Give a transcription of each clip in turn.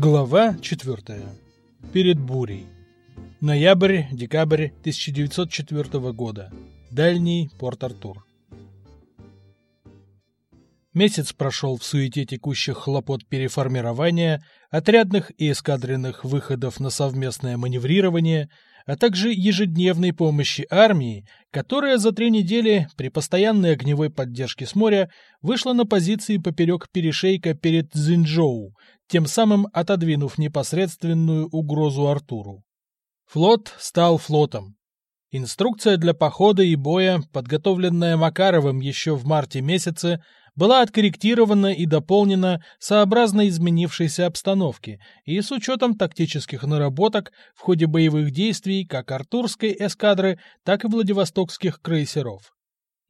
Глава 4. Перед бурей. Ноябрь-декабрь 1904 года. Дальний Порт-Артур. Месяц прошел в суете текущих хлопот переформирования, отрядных и эскадренных выходов на совместное маневрирование, а также ежедневной помощи армии, которая за три недели при постоянной огневой поддержке с моря вышла на позиции поперек перешейка перед Цзиньчжоу, тем самым отодвинув непосредственную угрозу Артуру. Флот стал флотом. Инструкция для похода и боя, подготовленная Макаровым еще в марте месяце, была откорректирована и дополнена сообразно изменившейся обстановке и с учетом тактических наработок в ходе боевых действий как Артурской эскадры, так и Владивостокских крейсеров.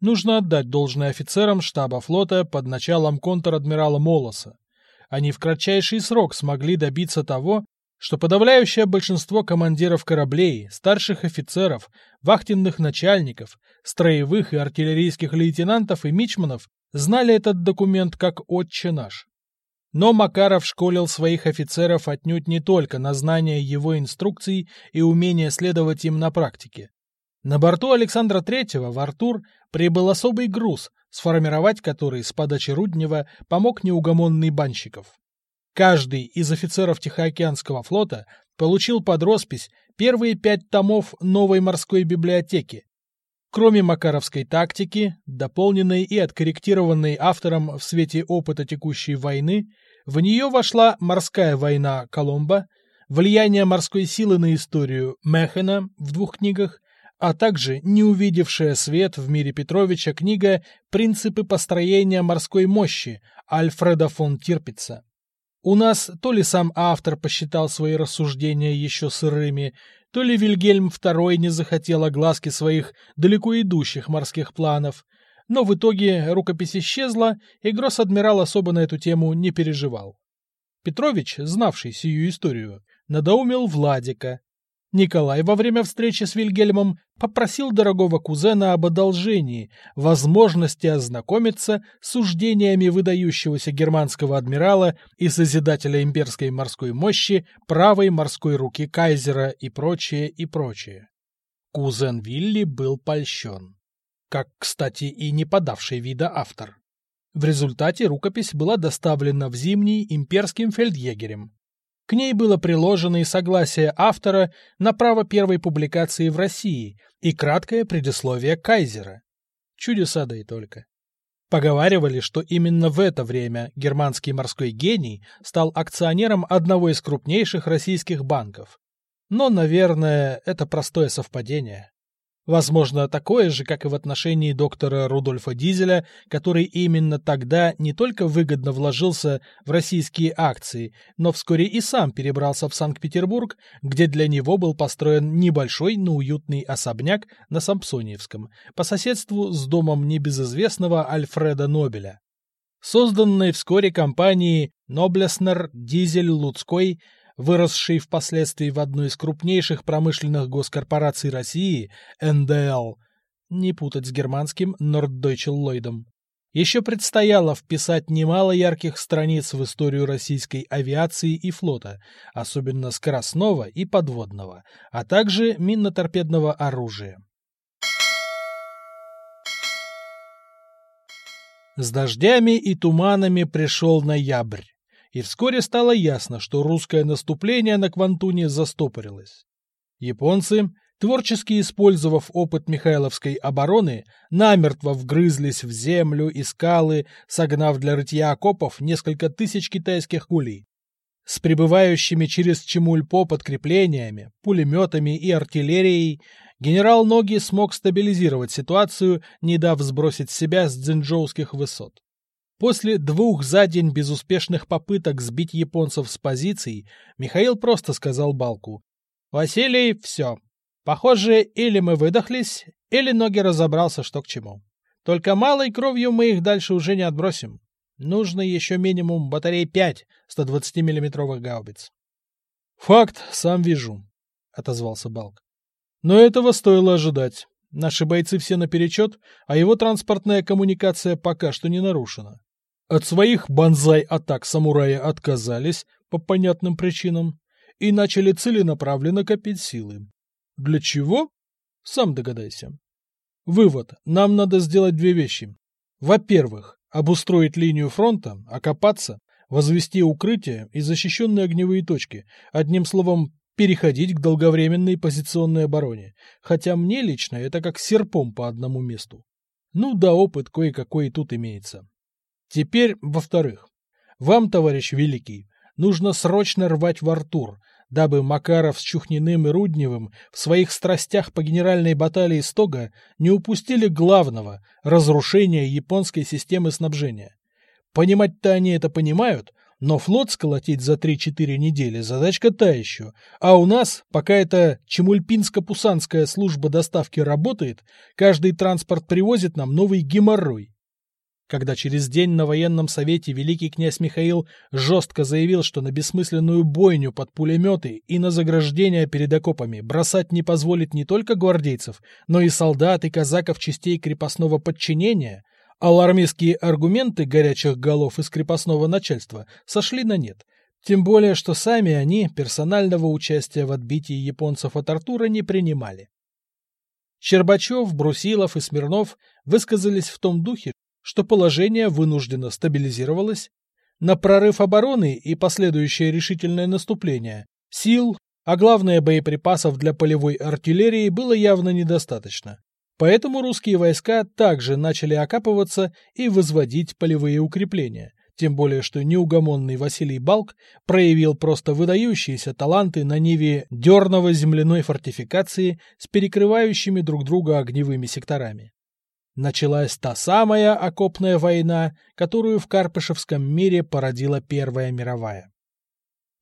Нужно отдать должное офицерам штаба флота под началом контр-адмирала Молоса. Они в кратчайший срок смогли добиться того, что подавляющее большинство командиров кораблей, старших офицеров, вахтенных начальников, строевых и артиллерийских лейтенантов и мичманов знали этот документ как «Отче наш». Но Макаров школил своих офицеров отнюдь не только на знание его инструкций и умение следовать им на практике. На борту Александра III в Артур прибыл особый груз, сформировать который с подачи Руднева помог неугомонный Банщиков. Каждый из офицеров Тихоокеанского флота получил под роспись первые пять томов новой морской библиотеки, Кроме макаровской тактики, дополненной и откорректированной автором в свете опыта текущей войны, в нее вошла «Морская война» Коломбо, влияние морской силы на историю Мехена в двух книгах, а также не увидевшая свет в мире Петровича книга «Принципы построения морской мощи» Альфреда фон Тирпица. У нас то ли сам автор посчитал свои рассуждения еще сырыми, то ли Вильгельм II не захотел огласки своих далеко идущих морских планов, но в итоге рукопись исчезла, и гросс-адмирал особо на эту тему не переживал. Петрович, знавший сию историю, надоумил Владика, Николай во время встречи с Вильгельмом попросил дорогого кузена об одолжении, возможности ознакомиться с суждениями выдающегося германского адмирала и созидателя имперской морской мощи, правой морской руки кайзера и прочее, и прочее. Кузен Вилли был польщен. Как, кстати, и не подавший вида автор. В результате рукопись была доставлена в Зимний имперским фельдъегерем. К ней было приложено и согласие автора на право первой публикации в России и краткое предисловие Кайзера. Чудеса да и только. Поговаривали, что именно в это время германский морской гений стал акционером одного из крупнейших российских банков. Но, наверное, это простое совпадение. Возможно, такое же, как и в отношении доктора Рудольфа Дизеля, который именно тогда не только выгодно вложился в российские акции, но вскоре и сам перебрался в Санкт-Петербург, где для него был построен небольшой, но уютный особняк на Сампсониевском, по соседству с домом небезызвестного Альфреда Нобеля. Созданной вскоре компанией Ноблеснер Дизель Луцкой выросший впоследствии в одну из крупнейших промышленных госкорпораций России, НДЛ, не путать с германским Норддойче Ллойдом, еще предстояло вписать немало ярких страниц в историю российской авиации и флота, особенно скоростного и подводного, а также минно-торпедного оружия. С дождями и туманами пришел ноябрь и вскоре стало ясно, что русское наступление на Квантуне застопорилось. Японцы, творчески использовав опыт Михайловской обороны, намертво вгрызлись в землю и скалы, согнав для рытья окопов несколько тысяч китайских кулей. С прибывающими через Чемульпо подкреплениями, пулеметами и артиллерией генерал Ноги смог стабилизировать ситуацию, не дав сбросить себя с дзинджоуских высот. После двух за день безуспешных попыток сбить японцев с позиций, Михаил просто сказал Балку. «Василий, все. Похоже, или мы выдохлись, или Ноги разобрался, что к чему. Только малой кровью мы их дальше уже не отбросим. Нужно еще минимум батарей 5 120 миллиметровых гаубиц». «Факт, сам вижу», — отозвался Балк. «Но этого стоило ожидать. Наши бойцы все наперечет, а его транспортная коммуникация пока что не нарушена. От своих банзай-атак самураи отказались, по понятным причинам, и начали целенаправленно копить силы. Для чего? Сам догадайся. Вывод. Нам надо сделать две вещи. Во-первых, обустроить линию фронта, окопаться, возвести укрытия и защищенные огневые точки, одним словом, переходить к долговременной позиционной обороне, хотя мне лично это как серпом по одному месту. Ну да, опыт кое-какой тут имеется. Теперь, во-вторых, вам, товарищ Великий, нужно срочно рвать в Артур, дабы Макаров с Чухниным и Рудневым в своих страстях по генеральной баталии Стога не упустили главного – разрушения японской системы снабжения. Понимать-то они это понимают, но флот сколотить за 3-4 недели задачка та еще. А у нас, пока эта Чемульпинско-Пусанская служба доставки работает, каждый транспорт привозит нам новый геморрой. Когда через день на военном совете великий князь Михаил жестко заявил, что на бессмысленную бойню под пулеметы и на заграждения перед окопами бросать не позволит не только гвардейцев, но и солдат и казаков частей крепостного подчинения, Алармистские аргументы горячих голов из крепостного начальства сошли на нет, тем более, что сами они персонального участия в отбитии японцев от Артура не принимали. Щербачев, Брусилов и Смирнов высказались в том духе, что положение вынужденно стабилизировалось, на прорыв обороны и последующее решительное наступление сил, а главное боеприпасов для полевой артиллерии было явно недостаточно. Поэтому русские войска также начали окапываться и возводить полевые укрепления, тем более что неугомонный Василий Балк проявил просто выдающиеся таланты на ниве дерново-земляной фортификации с перекрывающими друг друга огневыми секторами. Началась та самая окопная война, которую в Карпышевском мире породила Первая мировая.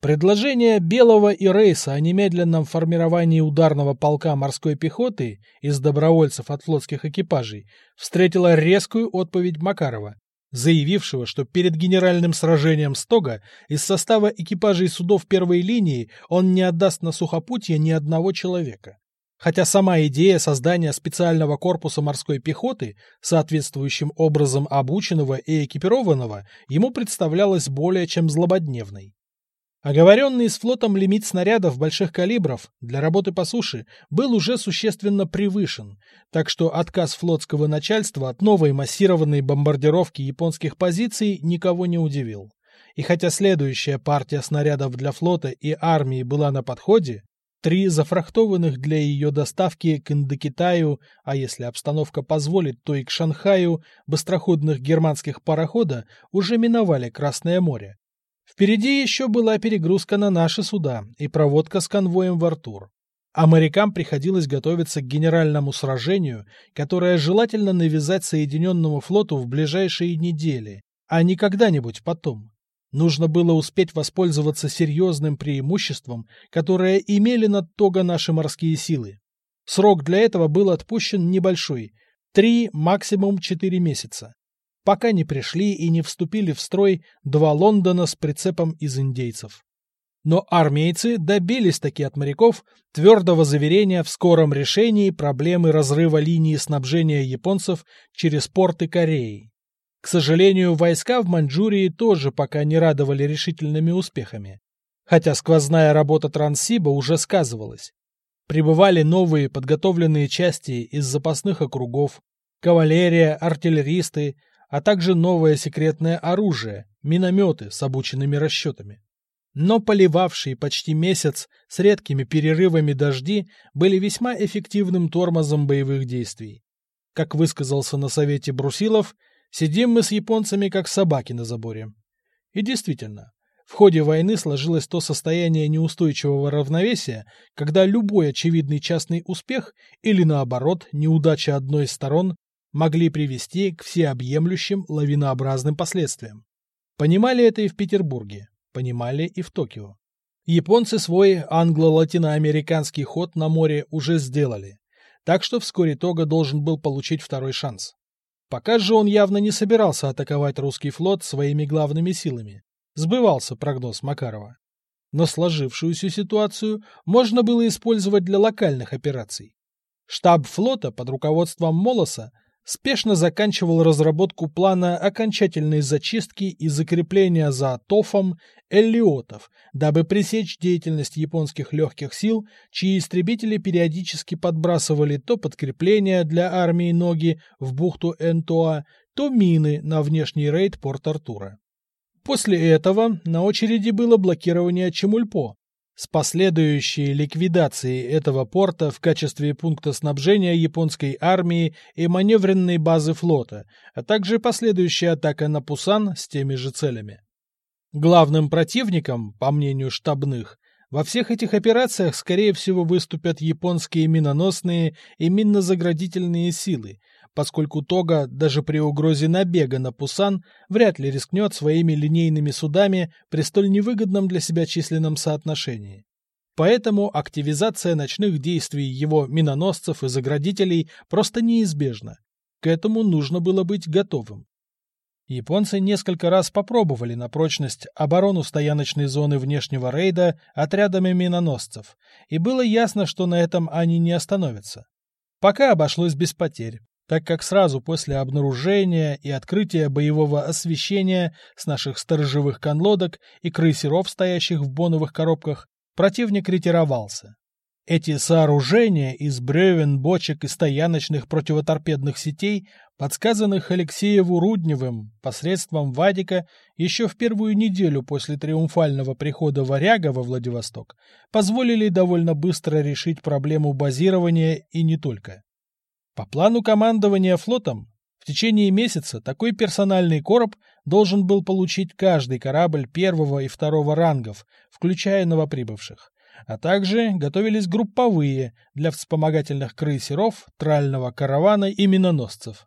Предложение Белого и Рейса о немедленном формировании ударного полка морской пехоты из добровольцев от флотских экипажей встретило резкую отповедь Макарова, заявившего, что перед генеральным сражением Стога из состава экипажей судов первой линии он не отдаст на сухопутье ни одного человека. Хотя сама идея создания специального корпуса морской пехоты, соответствующим образом обученного и экипированного, ему представлялась более чем злободневной. Оговоренный с флотом лимит снарядов больших калибров для работы по суше был уже существенно превышен, так что отказ флотского начальства от новой массированной бомбардировки японских позиций никого не удивил. И хотя следующая партия снарядов для флота и армии была на подходе, три зафрахтованных для ее доставки к Индокитаю, а если обстановка позволит, то и к Шанхаю, быстроходных германских парохода уже миновали Красное море Впереди еще была перегрузка на наши суда и проводка с конвоем в Артур. А морякам приходилось готовиться к генеральному сражению, которое желательно навязать Соединенному флоту в ближайшие недели, а не когда-нибудь потом. Нужно было успеть воспользоваться серьезным преимуществом, которое имели над Тога наши морские силы. Срок для этого был отпущен небольшой – три, максимум четыре месяца пока не пришли и не вступили в строй два Лондона с прицепом из индейцев. Но армейцы добились таки от моряков твердого заверения в скором решении проблемы разрыва линии снабжения японцев через порты Кореи. К сожалению, войска в Маньчжурии тоже пока не радовали решительными успехами. Хотя сквозная работа Транссиба уже сказывалась. Прибывали новые подготовленные части из запасных округов, кавалерия, артиллеристы, а также новое секретное оружие – минометы с обученными расчетами. Но поливавшие почти месяц с редкими перерывами дожди были весьма эффективным тормозом боевых действий. Как высказался на совете Брусилов, сидим мы с японцами как собаки на заборе. И действительно, в ходе войны сложилось то состояние неустойчивого равновесия, когда любой очевидный частный успех или, наоборот, неудача одной из сторон могли привести к всеобъемлющим лавинообразным последствиям. Понимали это и в Петербурге, понимали и в Токио. Японцы свой англо-латиноамериканский ход на море уже сделали, так что вскоре Тога должен был получить второй шанс. Пока же он явно не собирался атаковать русский флот своими главными силами. Сбывался прогноз Макарова. Но сложившуюся ситуацию можно было использовать для локальных операций. Штаб флота под руководством Молоса спешно заканчивал разработку плана окончательной зачистки и закрепления за ТОФом эллиотов, дабы пресечь деятельность японских легких сил, чьи истребители периодически подбрасывали то подкрепления для армии Ноги в бухту Энтуа, то мины на внешний рейд Порт-Артура. После этого на очереди было блокирование Чемульпо, с последующей ликвидацией этого порта в качестве пункта снабжения японской армии и маневренной базы флота, а также последующая атака на Пусан с теми же целями. Главным противником, по мнению штабных, во всех этих операциях, скорее всего, выступят японские миноносные и миннозаградительные силы, поскольку Тога даже при угрозе набега на Пусан вряд ли рискнет своими линейными судами при столь невыгодном для себя численном соотношении. Поэтому активизация ночных действий его миноносцев и заградителей просто неизбежна. К этому нужно было быть готовым. Японцы несколько раз попробовали на прочность оборону стояночной зоны внешнего рейда отрядами миноносцев, и было ясно, что на этом они не остановятся. Пока обошлось без потерь, так как сразу после обнаружения и открытия боевого освещения с наших сторожевых конлодок и крейсеров, стоящих в боновых коробках, противник ретировался. Эти сооружения из бревен, бочек и стояночных противоторпедных сетей, подсказанных Алексееву Рудневым посредством Вадика еще в первую неделю после триумфального прихода Варяга во Владивосток, позволили довольно быстро решить проблему базирования и не только. По плану командования флотом, в течение месяца такой персональный короб должен был получить каждый корабль первого и второго рангов, включая новоприбывших, а также готовились групповые для вспомогательных крейсеров, трального каравана и миноносцев.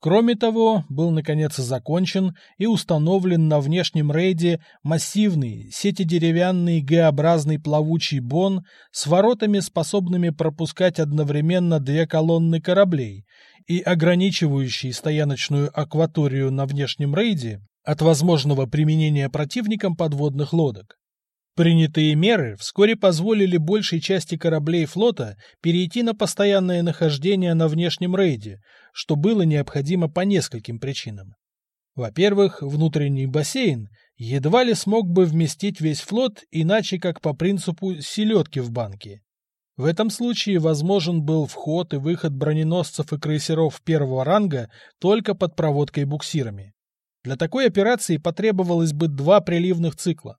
Кроме того, был наконец закончен и установлен на внешнем рейде массивный сетидеревянный Г-образный плавучий бон с воротами, способными пропускать одновременно две колонны кораблей и ограничивающий стояночную акваторию на внешнем рейде от возможного применения противником подводных лодок. Принятые меры вскоре позволили большей части кораблей флота перейти на постоянное нахождение на внешнем рейде, что было необходимо по нескольким причинам. Во-первых, внутренний бассейн едва ли смог бы вместить весь флот иначе как по принципу селедки в банке. В этом случае возможен был вход и выход броненосцев и крейсеров первого ранга только под проводкой буксирами. Для такой операции потребовалось бы два приливных цикла.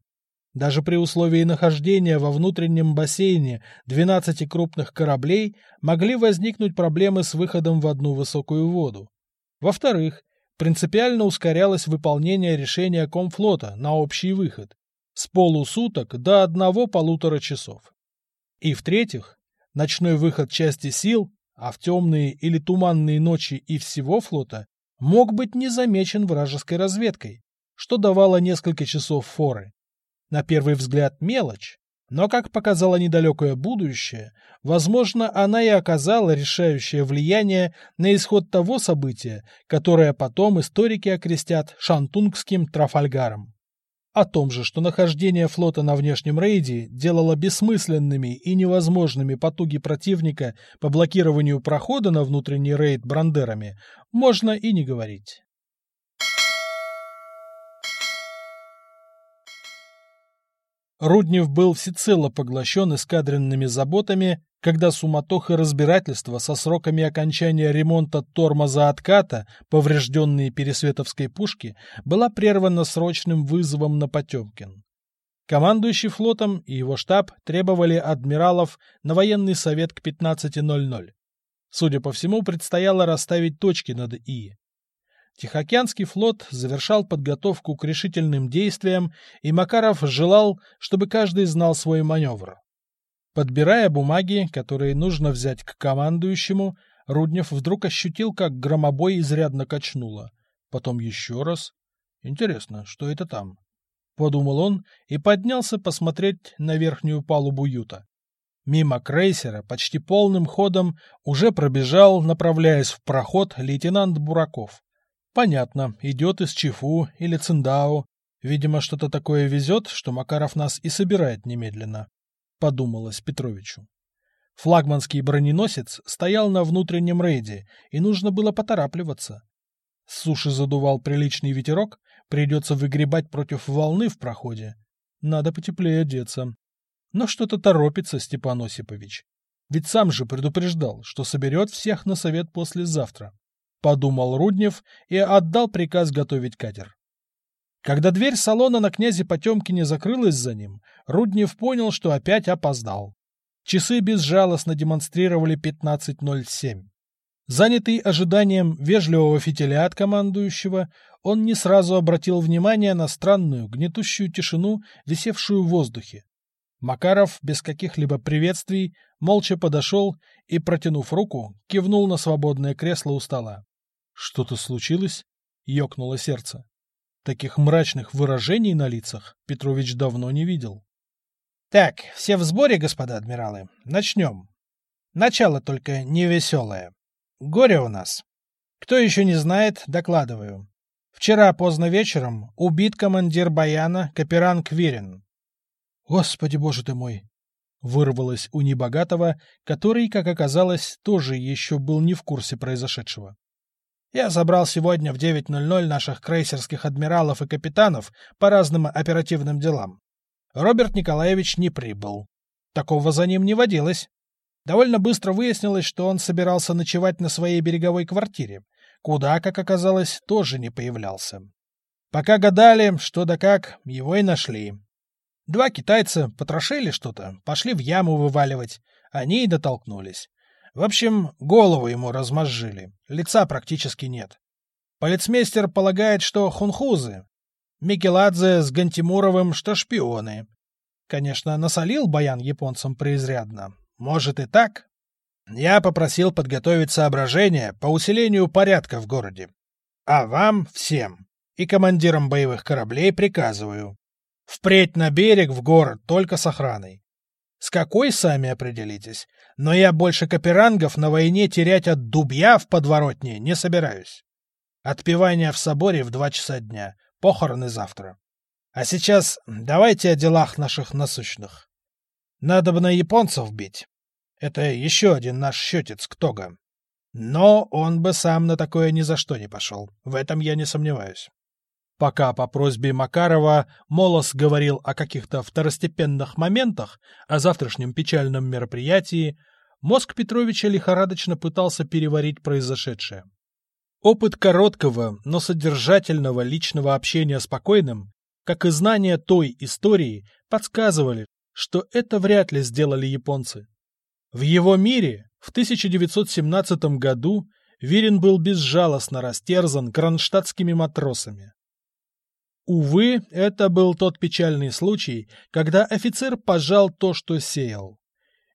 Даже при условии нахождения во внутреннем бассейне 12 крупных кораблей могли возникнуть проблемы с выходом в одну высокую воду. Во-вторых, принципиально ускорялось выполнение решения Комфлота на общий выход с полусуток до одного-полутора часов. И в-третьих, ночной выход части сил, а в темные или туманные ночи и всего флота, мог быть не замечен вражеской разведкой, что давало несколько часов форы. На первый взгляд мелочь, но, как показало недалекое будущее, возможно, она и оказала решающее влияние на исход того события, которое потом историки окрестят Шантунгским Трафальгаром. О том же, что нахождение флота на внешнем рейде делало бессмысленными и невозможными потуги противника по блокированию прохода на внутренний рейд брандерами, можно и не говорить. Руднев был всецело поглощен эскадренными заботами, когда суматоха разбирательства со сроками окончания ремонта тормоза отката, поврежденные пересветовской пушки, была прервана срочным вызовом на Потемкин. Командующий флотом и его штаб требовали адмиралов на военный совет к 15.00. Судя по всему, предстояло расставить точки над «и». Тихоокеанский флот завершал подготовку к решительным действиям, и Макаров желал, чтобы каждый знал свой маневр. Подбирая бумаги, которые нужно взять к командующему, Руднев вдруг ощутил, как громобой изрядно качнуло. Потом еще раз. Интересно, что это там? Подумал он и поднялся посмотреть на верхнюю палубу юта. Мимо крейсера почти полным ходом уже пробежал, направляясь в проход, лейтенант Бураков. Понятно, идет из Чифу или Циндао. Видимо, что-то такое везет, что Макаров нас и собирает немедленно. Подумалось Петровичу. Флагманский броненосец стоял на внутреннем рейде, и нужно было поторапливаться. С суши задувал приличный ветерок, придется выгребать против волны в проходе. Надо потеплее одеться. Но что-то торопится Степан Осипович. Ведь сам же предупреждал, что соберет всех на совет послезавтра. Подумал Руднев и отдал приказ готовить катер. Когда дверь салона на князе Потемкине закрылась за ним, Руднев понял, что опять опоздал. Часы безжалостно демонстрировали 15.07. Занятый ожиданием вежливого фитиля от командующего, он не сразу обратил внимание на странную, гнетущую тишину, висевшую в воздухе. Макаров без каких-либо приветствий молча подошел и, протянув руку, кивнул на свободное кресло у стола. «Что-то случилось?» — ёкнуло сердце. Таких мрачных выражений на лицах Петрович давно не видел. «Так, все в сборе, господа адмиралы. Начнем. Начало только невеселое. Горе у нас. Кто еще не знает, докладываю. Вчера поздно вечером убит командир Баяна Каперан Квирин. Господи боже ты мой! Вырвалось у небогатого, который, как оказалось, тоже еще был не в курсе произошедшего. Я собрал сегодня в 9.00 наших крейсерских адмиралов и капитанов по разным оперативным делам. Роберт Николаевич не прибыл. Такого за ним не водилось. Довольно быстро выяснилось, что он собирался ночевать на своей береговой квартире, куда, как оказалось, тоже не появлялся. Пока гадали, что да как, его и нашли. Два китайца потрошили что-то, пошли в яму вываливать, они и дотолкнулись. В общем, голову ему размозжили, лица практически нет. Полицмейстер полагает, что хунхузы. Микеладзе с Гантимуровым, что шпионы. Конечно, насолил Баян японцам преизрядно, может и так. Я попросил подготовить соображения по усилению порядка в городе. А вам всем и командирам боевых кораблей приказываю. Впредь на берег в город только с охраной. С какой сами определитесь, но я больше каперангов на войне терять от дубья в подворотне не собираюсь. Отпевание в соборе в два часа дня, похороны завтра. А сейчас давайте о делах наших насущных. Надо бы на японцев бить. Это еще один наш счетец Ктога. Но он бы сам на такое ни за что не пошел. В этом я не сомневаюсь. Пока по просьбе Макарова Молос говорил о каких-то второстепенных моментах, о завтрашнем печальном мероприятии, мозг Петровича лихорадочно пытался переварить произошедшее. Опыт короткого, но содержательного личного общения с покойным, как и знания той истории, подсказывали, что это вряд ли сделали японцы. В его мире в 1917 году Вирин был безжалостно растерзан кронштадтскими матросами. Увы, это был тот печальный случай, когда офицер пожал то, что сеял.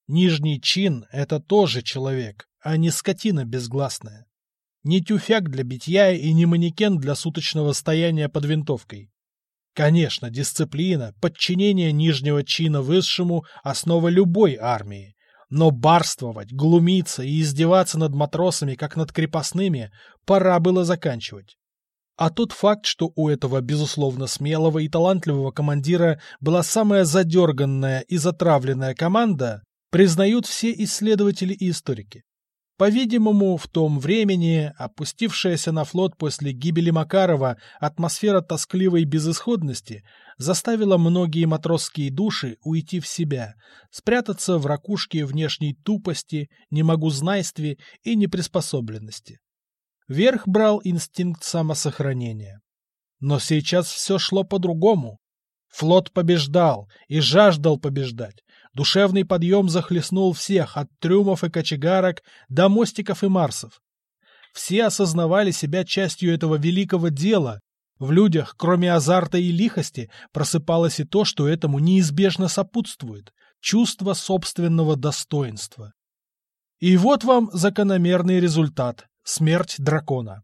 Нижний чин — это тоже человек, а не скотина безгласная. Не тюфяк для битья и не манекен для суточного стояния под винтовкой. Конечно, дисциплина, подчинение нижнего чина высшему – основа любой армии. Но барствовать, глумиться и издеваться над матросами, как над крепостными, пора было заканчивать. А тот факт, что у этого, безусловно, смелого и талантливого командира была самая задерганная и затравленная команда, признают все исследователи и историки. По-видимому, в том времени опустившаяся на флот после гибели Макарова атмосфера тоскливой безысходности заставила многие матросские души уйти в себя, спрятаться в ракушке внешней тупости, немогузнайстве и неприспособленности. Верх брал инстинкт самосохранения. Но сейчас все шло по-другому. Флот побеждал и жаждал побеждать. Душевный подъем захлестнул всех, от трюмов и кочегарок до мостиков и марсов. Все осознавали себя частью этого великого дела. В людях, кроме азарта и лихости, просыпалось и то, что этому неизбежно сопутствует – чувство собственного достоинства. И вот вам закономерный результат – смерть дракона.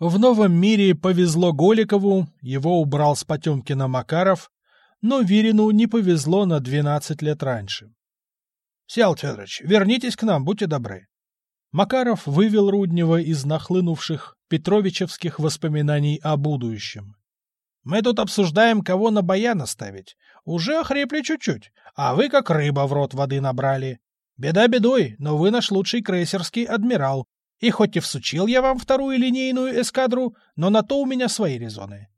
В новом мире повезло Голикову, его убрал с Потемкина Макаров, но Вирину не повезло на 12 лет раньше. — Сел Федорович, вернитесь к нам, будьте добры. Макаров вывел Руднева из нахлынувших петровичевских воспоминаний о будущем. Мы тут обсуждаем, кого на баян оставить. Уже охрепли чуть-чуть, а вы как рыба в рот воды набрали. Беда бедой, но вы наш лучший крейсерский адмирал. И хоть и всучил я вам вторую линейную эскадру, но на то у меня свои резоны.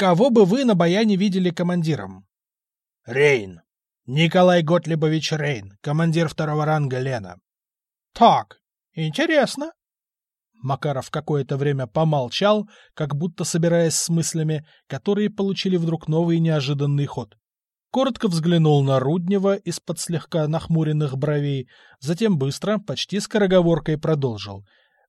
Кого бы вы на баяне видели командиром? Рейн. Николай Готлибович Рейн, командир второго ранга Лена. Так, интересно. Макаров какое-то время помолчал, как будто собираясь с мыслями, которые получили вдруг новый неожиданный ход. Коротко взглянул на Руднева из-под слегка нахмуренных бровей, затем быстро, почти скороговоркой продолжил.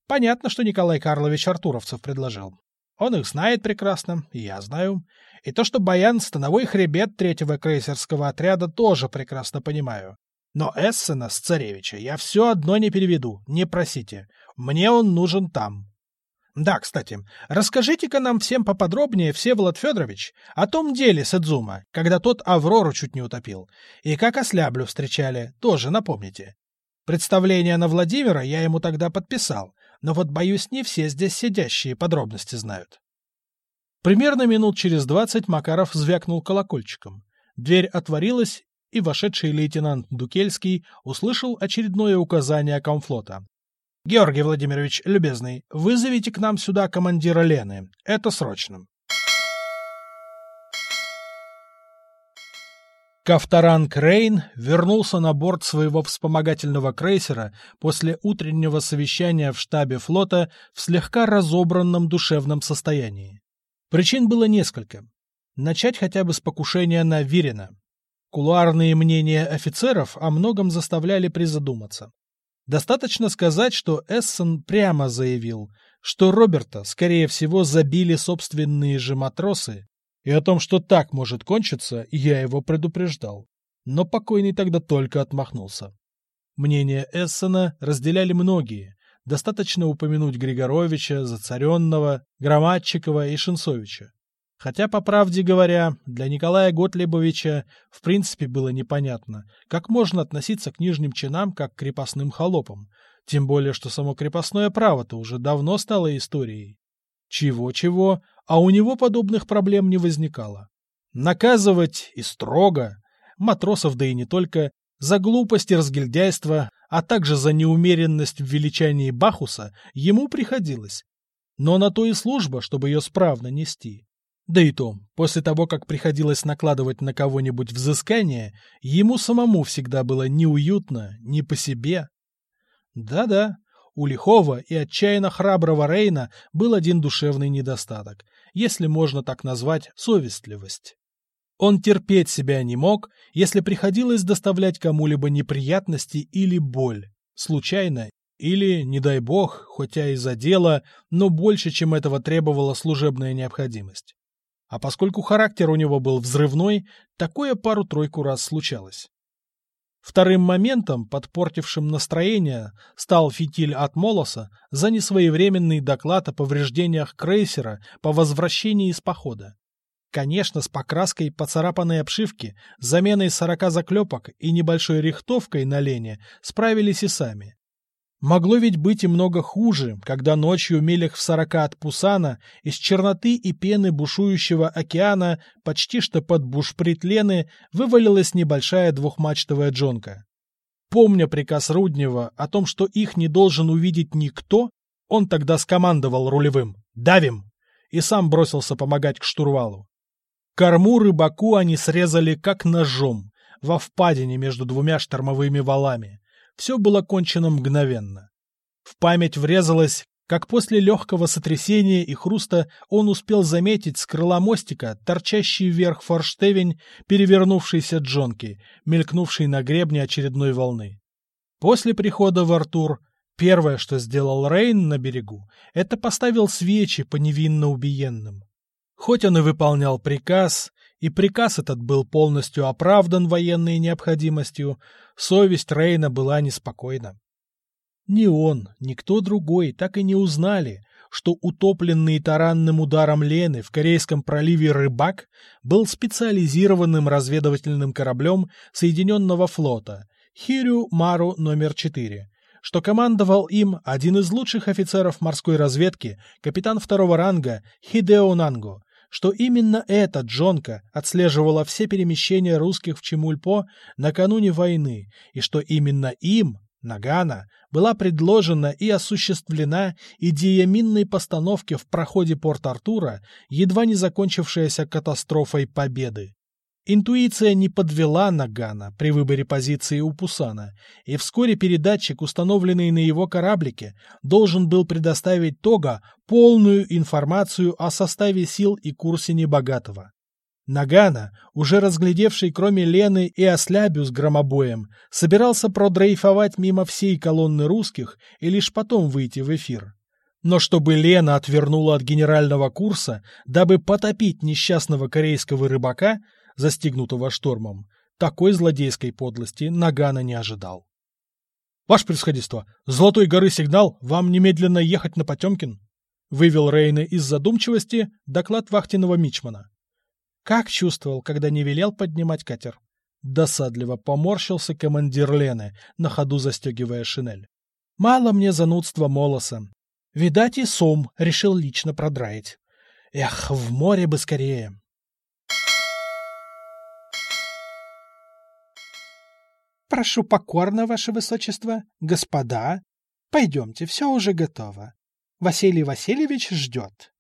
Понятно, что Николай Карлович Артуровцев предложил. Он их знает прекрасно, и я знаю. И то, что Баян — становой хребет третьего крейсерского отряда, тоже прекрасно понимаю. Но Эссена с царевича я все одно не переведу, не просите. Мне он нужен там. Да, кстати, расскажите-ка нам всем поподробнее, Всеволод Федорович, о том деле с Эдзума, когда тот Аврору чуть не утопил, и как Осляблю встречали, тоже напомните. Представление на Владимира я ему тогда подписал, но вот, боюсь, не все здесь сидящие подробности знают. Примерно минут через двадцать Макаров звякнул колокольчиком. Дверь отворилась, и вошедший лейтенант Дукельский услышал очередное указание комфлота. Георгий Владимирович, любезный, вызовите к нам сюда командира Лены. Это срочно. Кафтаран Крейн вернулся на борт своего вспомогательного крейсера после утреннего совещания в штабе флота в слегка разобранном душевном состоянии. Причин было несколько. Начать хотя бы с покушения на Вирина. Кулуарные мнения офицеров о многом заставляли призадуматься. Достаточно сказать, что Эссон прямо заявил, что Роберта, скорее всего, забили собственные же матросы, и о том, что так может кончиться, я его предупреждал. Но покойный тогда только отмахнулся. Мнение Эссена разделяли многие. Достаточно упомянуть Григоровича, Зацаренного, Громадчикова и Шинцовича. Хотя, по правде говоря, для Николая Готлебовича в принципе было непонятно, как можно относиться к нижним чинам как к крепостным холопам, тем более, что само крепостное право-то уже давно стало историей. Чего-чего, а у него подобных проблем не возникало. Наказывать и строго, матросов да и не только, за глупость и разгильдяйство, а также за неумеренность в величании Бахуса ему приходилось. Но на то и служба, чтобы ее справно нести. Да и то, после того, как приходилось накладывать на кого-нибудь взыскание, ему самому всегда было неуютно, не по себе. Да-да, у лихого и отчаянно храброго Рейна был один душевный недостаток, если можно так назвать совестливость. Он терпеть себя не мог, если приходилось доставлять кому-либо неприятности или боль, случайно или, не дай бог, хотя и за дело, но больше, чем этого требовала служебная необходимость. А поскольку характер у него был взрывной, такое пару-тройку раз случалось. Вторым моментом, подпортившим настроение, стал фитиль от Молоса за несвоевременный доклад о повреждениях крейсера по возвращении из похода. Конечно, с покраской поцарапанной обшивки, заменой сорока заклепок и небольшой рихтовкой на лене справились и сами. Могло ведь быть и много хуже, когда ночью милях в сорока от Пусана из черноты и пены бушующего океана почти что под бушприт Лены вывалилась небольшая двухмачтовая джонка. Помня приказ Руднева о том, что их не должен увидеть никто, он тогда скомандовал рулевым «Давим!» и сам бросился помогать к штурвалу. Корму рыбаку они срезали как ножом, во впадине между двумя штормовыми валами все было кончено мгновенно. В память врезалось, как после легкого сотрясения и хруста он успел заметить с крыла мостика торчащий вверх форштевень перевернувшейся джонки, мелькнувшей на гребне очередной волны. После прихода в Артур первое, что сделал Рейн на берегу, это поставил свечи по невинно убиенным. Хоть он и выполнял приказ, и приказ этот был полностью оправдан военной необходимостью, совесть Рейна была неспокойна. Ни он, ни кто другой так и не узнали, что утопленный таранным ударом Лены в Корейском проливе «Рыбак» был специализированным разведывательным кораблем Соединенного флота «Хирю Мару номер 4», что командовал им один из лучших офицеров морской разведки, капитан второго ранга Хидео Нанго, что именно эта Джонка отслеживала все перемещения русских в Чемульпо накануне войны, и что именно им, Нагана, была предложена и осуществлена идея минной постановки в проходе Порт-Артура, едва не закончившаяся катастрофой победы. Интуиция не подвела Нагана при выборе позиции у Пусана, и вскоре передатчик, установленный на его кораблике, должен был предоставить Тога полную информацию о составе сил и курсе Небогатого. Нагана, уже разглядевший кроме Лены и Ослябю с громобоем, собирался продрейфовать мимо всей колонны русских и лишь потом выйти в эфир. Но чтобы Лена отвернула от генерального курса, дабы потопить несчастного корейского рыбака, застигнутого штормом, такой злодейской подлости Нагана не ожидал. — Ваше Превосходительство, Золотой горы сигнал, вам немедленно ехать на Потемкин, — вывел Рейна из задумчивости доклад вахтенного мичмана. Как чувствовал, когда не велел поднимать катер? Досадливо поморщился командир Лены, на ходу застегивая шинель. Мало мне занудства Молоса. Видать, и Сом решил лично продраить. Эх, в море бы скорее. Прошу покорно, ваше высочество, господа. Пойдемте, все уже готово. Василий Васильевич ждет.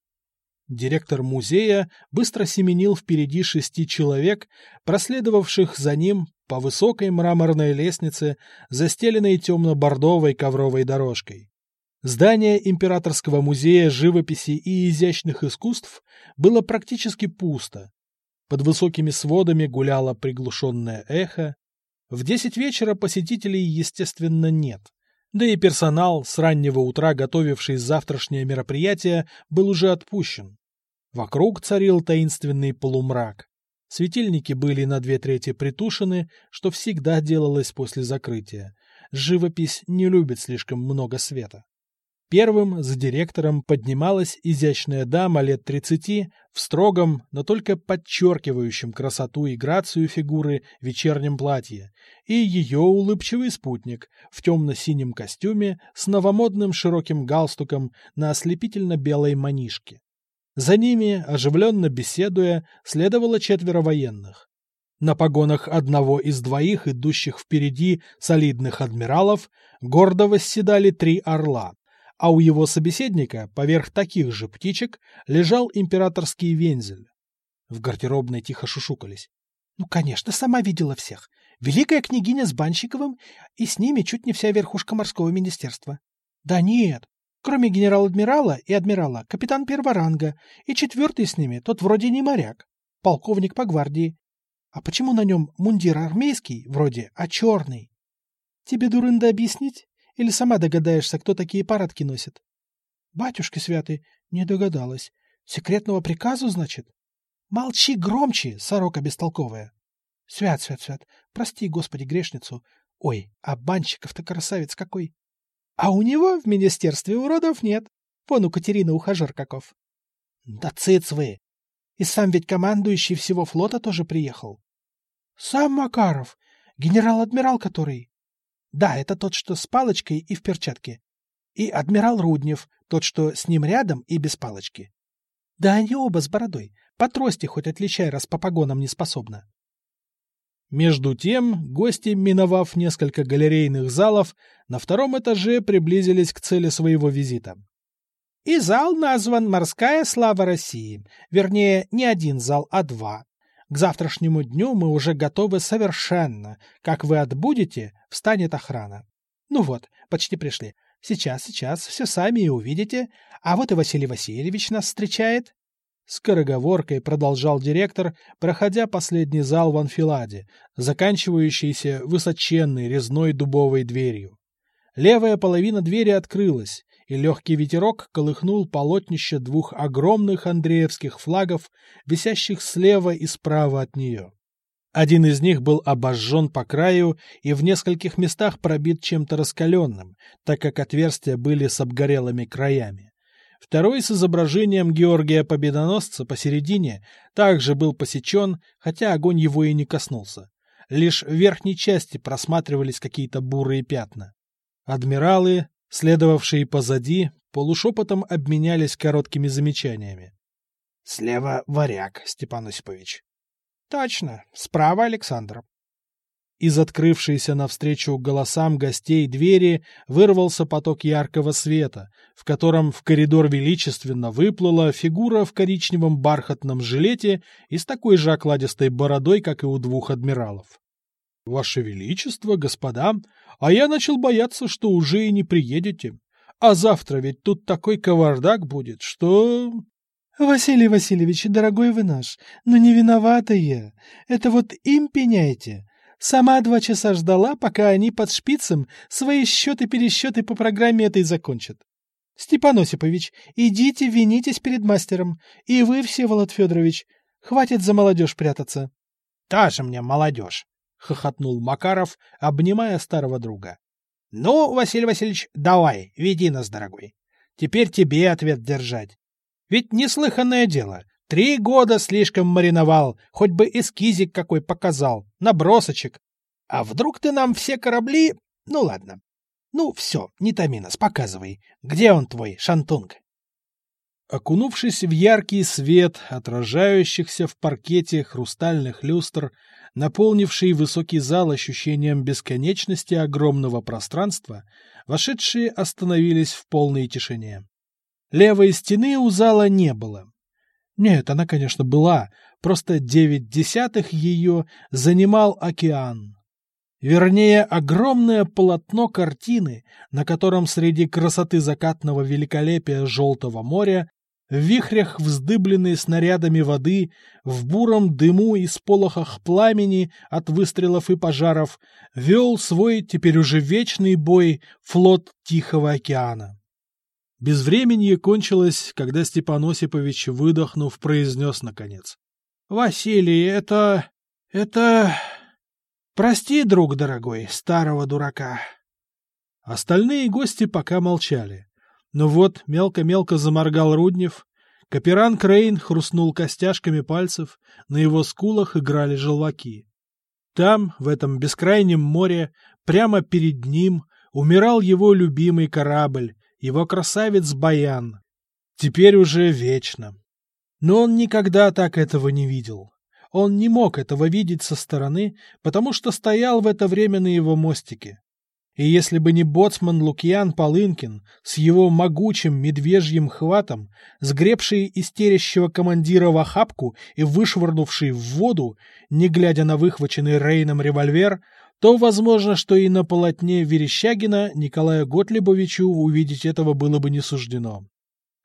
Директор музея быстро семенил впереди шести человек, проследовавших за ним по высокой мраморной лестнице, застеленной темно-бордовой ковровой дорожкой. Здание Императорского музея живописи и изящных искусств было практически пусто. Под высокими сводами гуляло приглушенное эхо, в десять вечера посетителей, естественно, нет. Да и персонал, с раннего утра готовивший завтрашнее мероприятие, был уже отпущен. Вокруг царил таинственный полумрак. Светильники были на две трети притушены, что всегда делалось после закрытия. Живопись не любит слишком много света. Первым за директором поднималась изящная дама лет тридцати в строгом, но только подчеркивающем красоту и грацию фигуры вечернем платье, и ее улыбчивый спутник в темно-синем костюме с новомодным широким галстуком на ослепительно-белой манишке. За ними, оживленно беседуя, следовало четверо военных. На погонах одного из двоих, идущих впереди солидных адмиралов, гордо восседали три орла, а у его собеседника, поверх таких же птичек, лежал императорский вензель. В гардеробной тихо шушукались. Ну, конечно, сама видела всех. Великая княгиня с Банщиковым, и с ними чуть не вся верхушка морского министерства. Да нет, кроме генерал-адмирала и адмирала, капитан первого ранга, и четвертый с ними, тот вроде не моряк, полковник по гвардии. А почему на нем мундир армейский, вроде, а черный? Тебе, дурында, объяснить? Или сама догадаешься, кто такие парадки носит? Батюшки святый, не догадалась. Секретного приказу, значит? Молчи громче, сорока бестолковая. Свят, свят, свят, прости, Господи, грешницу. Ой, а банщиков-то красавец какой. А у него в министерстве уродов нет. Вон у Катерины ухажер каков. Да цыц вы! И сам ведь командующий всего флота тоже приехал. Сам Макаров, генерал-адмирал который. Да, это тот, что с палочкой и в перчатке. И адмирал Руднев, тот, что с ним рядом и без палочки. Да они оба с бородой. По трости хоть отличай, раз по погонам не способна. Между тем, гости, миновав несколько галерейных залов, на втором этаже приблизились к цели своего визита. И зал назван «Морская слава России». Вернее, не один зал, а два. К завтрашнему дню мы уже готовы совершенно. Как вы отбудете, встанет охрана. Ну вот, почти пришли. Сейчас, сейчас, все сами и увидите. А вот и Василий Васильевич нас встречает. Скороговоркой продолжал директор, проходя последний зал в анфиладе, заканчивающийся высоченной резной дубовой дверью. Левая половина двери открылась, и легкий ветерок колыхнул полотнище двух огромных андреевских флагов, висящих слева и справа от нее. Один из них был обожжен по краю и в нескольких местах пробит чем-то раскаленным, так как отверстия были с обгорелыми краями. Второй с изображением Георгия Победоносца посередине также был посечен, хотя огонь его и не коснулся. Лишь в верхней части просматривались какие-то бурые пятна. Адмиралы, Следовавшие позади полушепотом обменялись короткими замечаниями. Слева варяг, Степан Осипович. Точно, справа Александр. Из открывшейся навстречу голосам гостей двери вырвался поток яркого света, в котором в коридор величественно выплыла фигура в коричневом бархатном жилете и с такой же окладистой бородой, как и у двух адмиралов. — Ваше Величество, господа, а я начал бояться, что уже и не приедете. А завтра ведь тут такой кавардак будет, что... — Василий Васильевич, дорогой вы наш, но не виновата я. Это вот им пеняйте. Сама два часа ждала, пока они под шпицем свои счеты-пересчеты по программе этой закончат. Степан Осипович, идите винитесь перед мастером. И вы, Всеволод Федорович, хватит за молодежь прятаться. — Та же мне молодежь! — хохотнул Макаров, обнимая старого друга. — Ну, Василий Васильевич, давай, веди нас, дорогой. Теперь тебе ответ держать. Ведь неслыханное дело. Три года слишком мариновал, хоть бы эскизик какой показал, набросочек. А вдруг ты нам все корабли... Ну ладно. Ну все, не томи нас, показывай. Где он твой, Шантунг? Окунувшись в яркий свет, отражающихся в паркете хрустальных люстр, наполнивший высокий зал ощущением бесконечности огромного пространства, вошедшие остановились в полной тишине. Левой стены у зала не было, нет, она, конечно, была, просто девять десятых ее занимал океан. Вернее, огромное полотно картины, на котором среди красоты закатного великолепия Желтого моря в вихрях, вздыбленные снарядами воды, в буром дыму и сполохах пламени от выстрелов и пожаров, вел свой теперь уже вечный бой флот Тихого океана. Безвременье кончилось, когда Степан Осипович, выдохнув, произнес наконец. — Василий, это... это... Прости, друг дорогой, старого дурака. Остальные гости пока молчали. Но вот мелко-мелко заморгал Руднев. Каперан Крейн хрустнул костяшками пальцев, на его скулах играли желваки. Там, в этом бескрайнем море, прямо перед ним, умирал его любимый корабль, его красавец Баян. Теперь уже вечно. Но он никогда так этого не видел. Он не мог этого видеть со стороны, потому что стоял в это время на его мостике. И если бы не боцман Лукьян Полынкин с его могучим медвежьим хватом, сгребший истерящего командира в охапку и вышвырнувший в воду, не глядя на выхваченный Рейном револьвер, то возможно, что и на полотне Верещагина Николаю Готлебовичу увидеть этого было бы не суждено.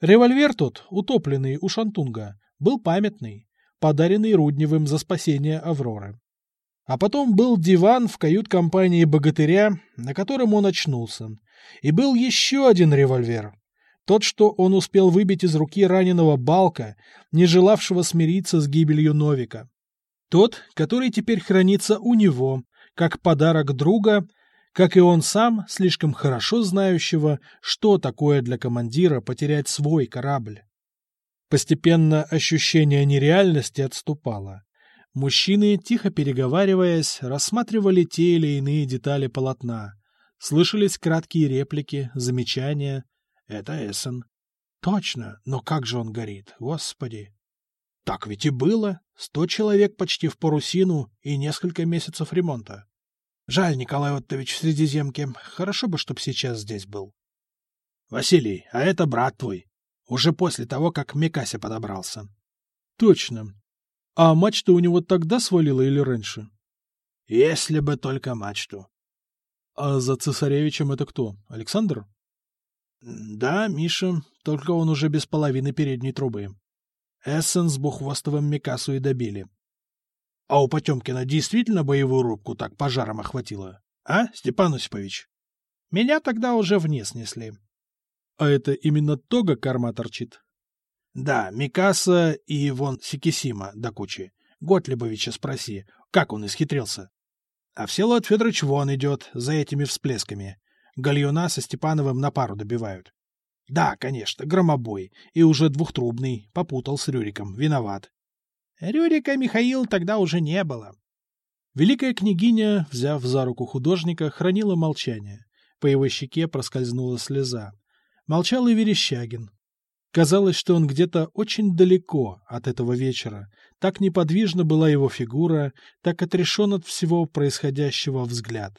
Револьвер тот, утопленный у Шантунга, был памятный, подаренный Рудневым за спасение Авроры. А потом был диван в кают-компании «Богатыря», на котором он очнулся. И был еще один револьвер. Тот, что он успел выбить из руки раненого Балка, не желавшего смириться с гибелью Новика. Тот, который теперь хранится у него, как подарок друга, как и он сам, слишком хорошо знающего, что такое для командира потерять свой корабль. Постепенно ощущение нереальности отступало. Мужчины, тихо переговариваясь, рассматривали те или иные детали полотна. Слышались краткие реплики, замечания. Это Эссен. Точно, но как же он горит, господи! Так ведь и было. Сто человек почти в парусину и несколько месяцев ремонта. Жаль, Николай Оттович в Средиземке. Хорошо бы, чтоб сейчас здесь был. Василий, а это брат твой. Уже после того, как Микася подобрался. Точно. А мачта у него тогда свалила или раньше? Если бы только мачту. А за цесаревичем это кто? Александр? Да, Миша, только он уже без половины передней трубы. Эссен с Бухвостовым Микасу и добили. А у Потемкина действительно боевую рубку так пожаром охватило? А, Степан Осипович? Меня тогда уже вниз несли. А это именно тога корма торчит? Да, Микаса и вон Сикисима до кучи. Готлебовича спроси, как он исхитрился. А Всеволод Федорович вон идет, за этими всплесками. Гальюна со Степановым на пару добивают. Да, конечно, громобой. И уже двухтрубный. Попутал с Рюриком. Виноват. Рюрика Михаил тогда уже не было. Великая княгиня, взяв за руку художника, хранила молчание. По его щеке проскользнула слеза. Молчал и Верещагин. Казалось, что он где-то очень далеко от этого вечера. Так неподвижна была его фигура, так отрешен от всего происходящего взгляд.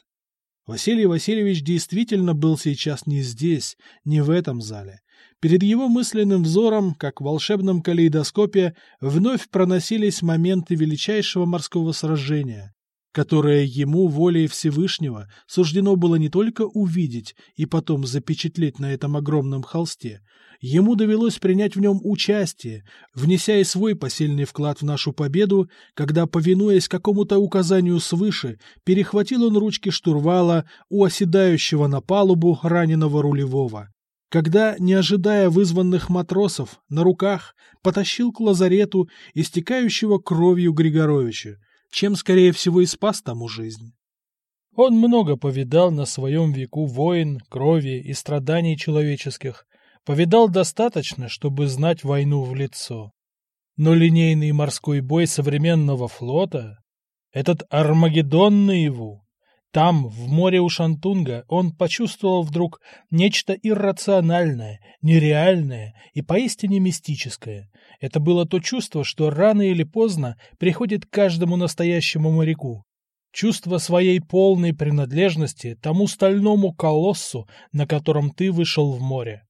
Василий Васильевич действительно был сейчас не здесь, не в этом зале. Перед его мысленным взором, как в волшебном калейдоскопе, вновь проносились моменты величайшего морского сражения, которое ему волей Всевышнего суждено было не только увидеть и потом запечатлеть на этом огромном холсте, ему довелось принять в нем участие, внеся и свой посильный вклад в нашу победу, когда, повинуясь какому-то указанию свыше, перехватил он ручки штурвала у оседающего на палубу раненого рулевого. Когда, не ожидая вызванных матросов, на руках потащил к лазарету истекающего кровью Григоровича, чем, скорее всего, и спас тому жизнь. Он много повидал на своем веку войн, крови и страданий человеческих, повидал достаточно, чтобы знать войну в лицо. Но линейный морской бой современного флота, этот Армагеддон наяву, там, в море у Шантунга, он почувствовал вдруг нечто иррациональное, нереальное и поистине мистическое. Это было то чувство, что рано или поздно приходит каждому настоящему моряку. Чувство своей полной принадлежности тому стальному колоссу, на котором ты вышел в море.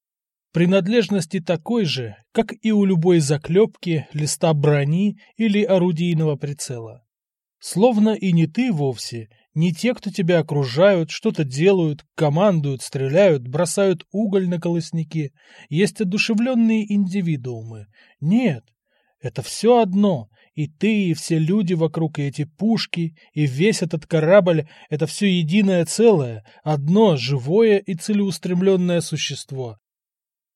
Принадлежности такой же, как и у любой заклепки, листа брони или орудийного прицела. Словно и не ты вовсе, не те, кто тебя окружают, что-то делают, командуют, стреляют, бросают уголь на колосники, есть одушевленные индивидуумы. Нет, это все одно, и ты, и все люди вокруг, и эти пушки, и весь этот корабль — это все единое целое, одно живое и целеустремленное существо,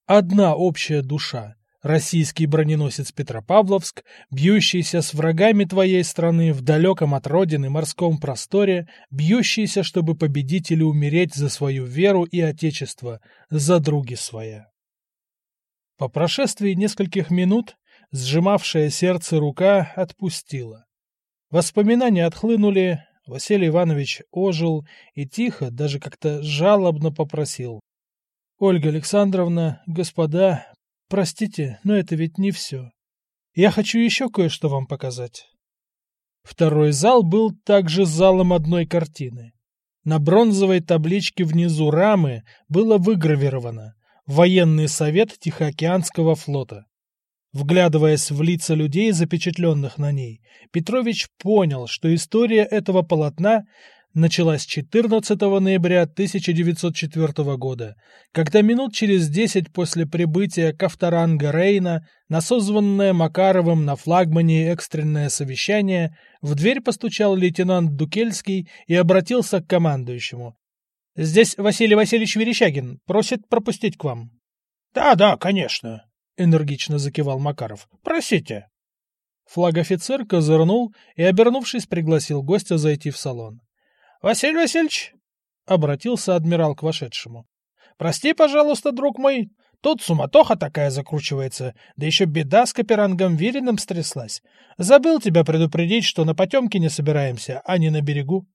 Одна общая душа. Российский броненосец Петропавловск, бьющийся с врагами твоей страны в далеком от родины морском просторе, бьющийся, чтобы победить или умереть за свою веру и отечество, за други своя. По прошествии нескольких минут сжимавшая сердце рука отпустила. Воспоминания отхлынули, Василий Иванович ожил и тихо, даже как-то жалобно попросил. Ольга Александровна, господа, простите, но это ведь не все. Я хочу еще кое-что вам показать. Второй зал был также залом одной картины. На бронзовой табличке внизу рамы было выгравировано «Военный совет Тихоокеанского флота». Вглядываясь в лица людей, запечатленных на ней, Петрович понял, что история этого полотна началась 14 ноября 1904 года, когда минут через десять после прибытия Кавторанга Рейна на созванное Макаровым на флагмане экстренное совещание в дверь постучал лейтенант Дукельский и обратился к командующему. «Здесь Василий Васильевич Верещагин. Просит пропустить к вам». «Да, да, конечно», — энергично закивал Макаров. «Просите». Флаг-офицер козырнул и, обернувшись, пригласил гостя зайти в салон. Василий Васильевич, — обратился адмирал к вошедшему, — прости, пожалуйста, друг мой, тут суматоха такая закручивается, да еще беда с Каперангом Вириным стряслась. Забыл тебя предупредить, что на потемке не собираемся, а не на берегу.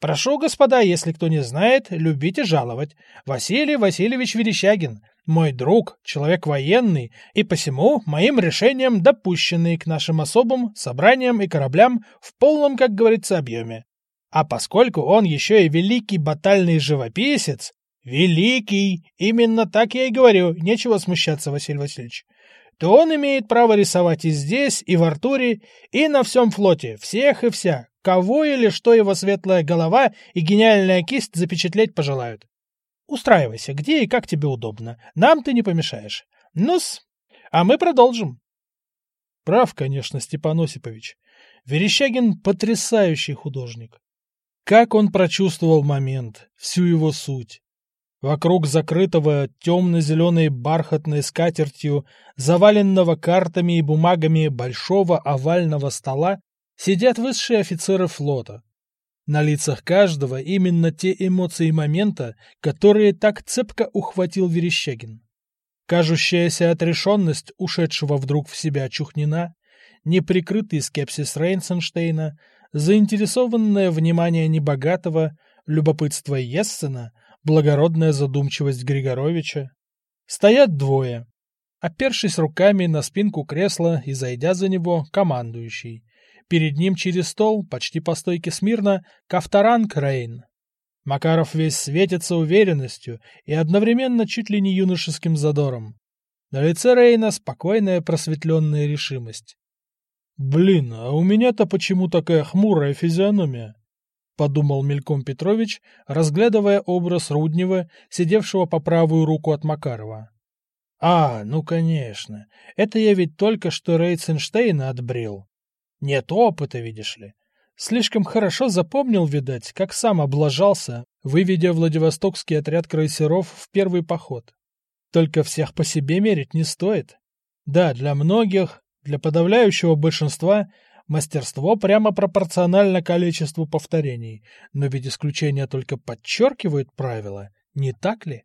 Прошу, господа, если кто не знает, любите жаловать. Василий Васильевич Верещагин, мой друг, человек военный, и посему моим решением допущенный к нашим особым собраниям и кораблям в полном, как говорится, объеме. А поскольку он еще и великий батальный живописец, великий, именно так я и говорю, нечего смущаться, Василий Васильевич, то он имеет право рисовать и здесь, и в Артуре, и на всем флоте, всех и вся, кого или что его светлая голова и гениальная кисть запечатлеть пожелают. Устраивайся, где и как тебе удобно. Нам ты не помешаешь. Ну-с, а мы продолжим. Прав, конечно, Степан Осипович. Верещагин — потрясающий художник. Как он прочувствовал момент, всю его суть. Вокруг закрытого темно-зеленой бархатной скатертью, заваленного картами и бумагами большого овального стола, сидят высшие офицеры флота. На лицах каждого именно те эмоции момента, которые так цепко ухватил Верещагин. Кажущаяся отрешенность ушедшего вдруг в себя Чухнина, неприкрытый скепсис Рейнсенштейна, заинтересованное внимание небогатого, любопытство Ессена, благородная задумчивость Григоровича. Стоят двое. Опершись руками на спинку кресла и зайдя за него, командующий. Перед ним через стол, почти по стойке смирно, Кавторан Крейн. Макаров весь светится уверенностью и одновременно чуть ли не юношеским задором. На лице Рейна спокойная просветленная решимость. «Блин, а у меня-то почему такая хмурая физиономия?» — подумал мельком Петрович, разглядывая образ Руднева, сидевшего по правую руку от Макарова. «А, ну конечно, это я ведь только что Рейценштейна отбрил. Нет опыта, видишь ли. Слишком хорошо запомнил, видать, как сам облажался, выведя Владивостокский отряд крейсеров в первый поход. Только всех по себе мерить не стоит. Да, для многих, для подавляющего большинства, мастерство прямо пропорционально количеству повторений, но ведь исключения только подчеркивают правила, не так ли?